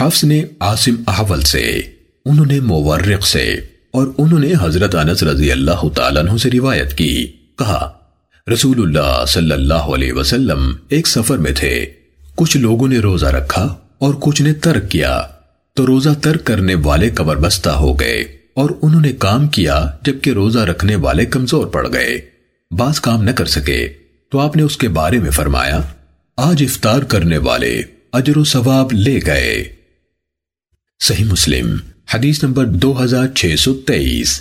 حفظ نے عاصم احول سے، انہوں نے مورق سے، اور انہوں نے حضرت انس رضی اللہ تعالیٰ عنہ سے روایت کی۔ کہا، رسول اللہ صلی اللہ علیہ وسلم ایک سفر میں تھے۔ کچھ لوگوں نے روزہ رکھا اور کچھ نے ترک کیا۔ تو روزہ ترک کرنے والے قبر بستہ ہو گئے، اور انہوں نے کام کیا جبکہ روزہ رکھنے والے کمزور پڑ گئے۔ بعض کام نہ کر سکے۔ تو آپ نے اس کے بارے میں فرمایا، آج افطار کرنے والے اجر و ثواب لے گئے۔ صحیح مسلم حدیث نمبر دو ہزار چھ سو تیئیس۔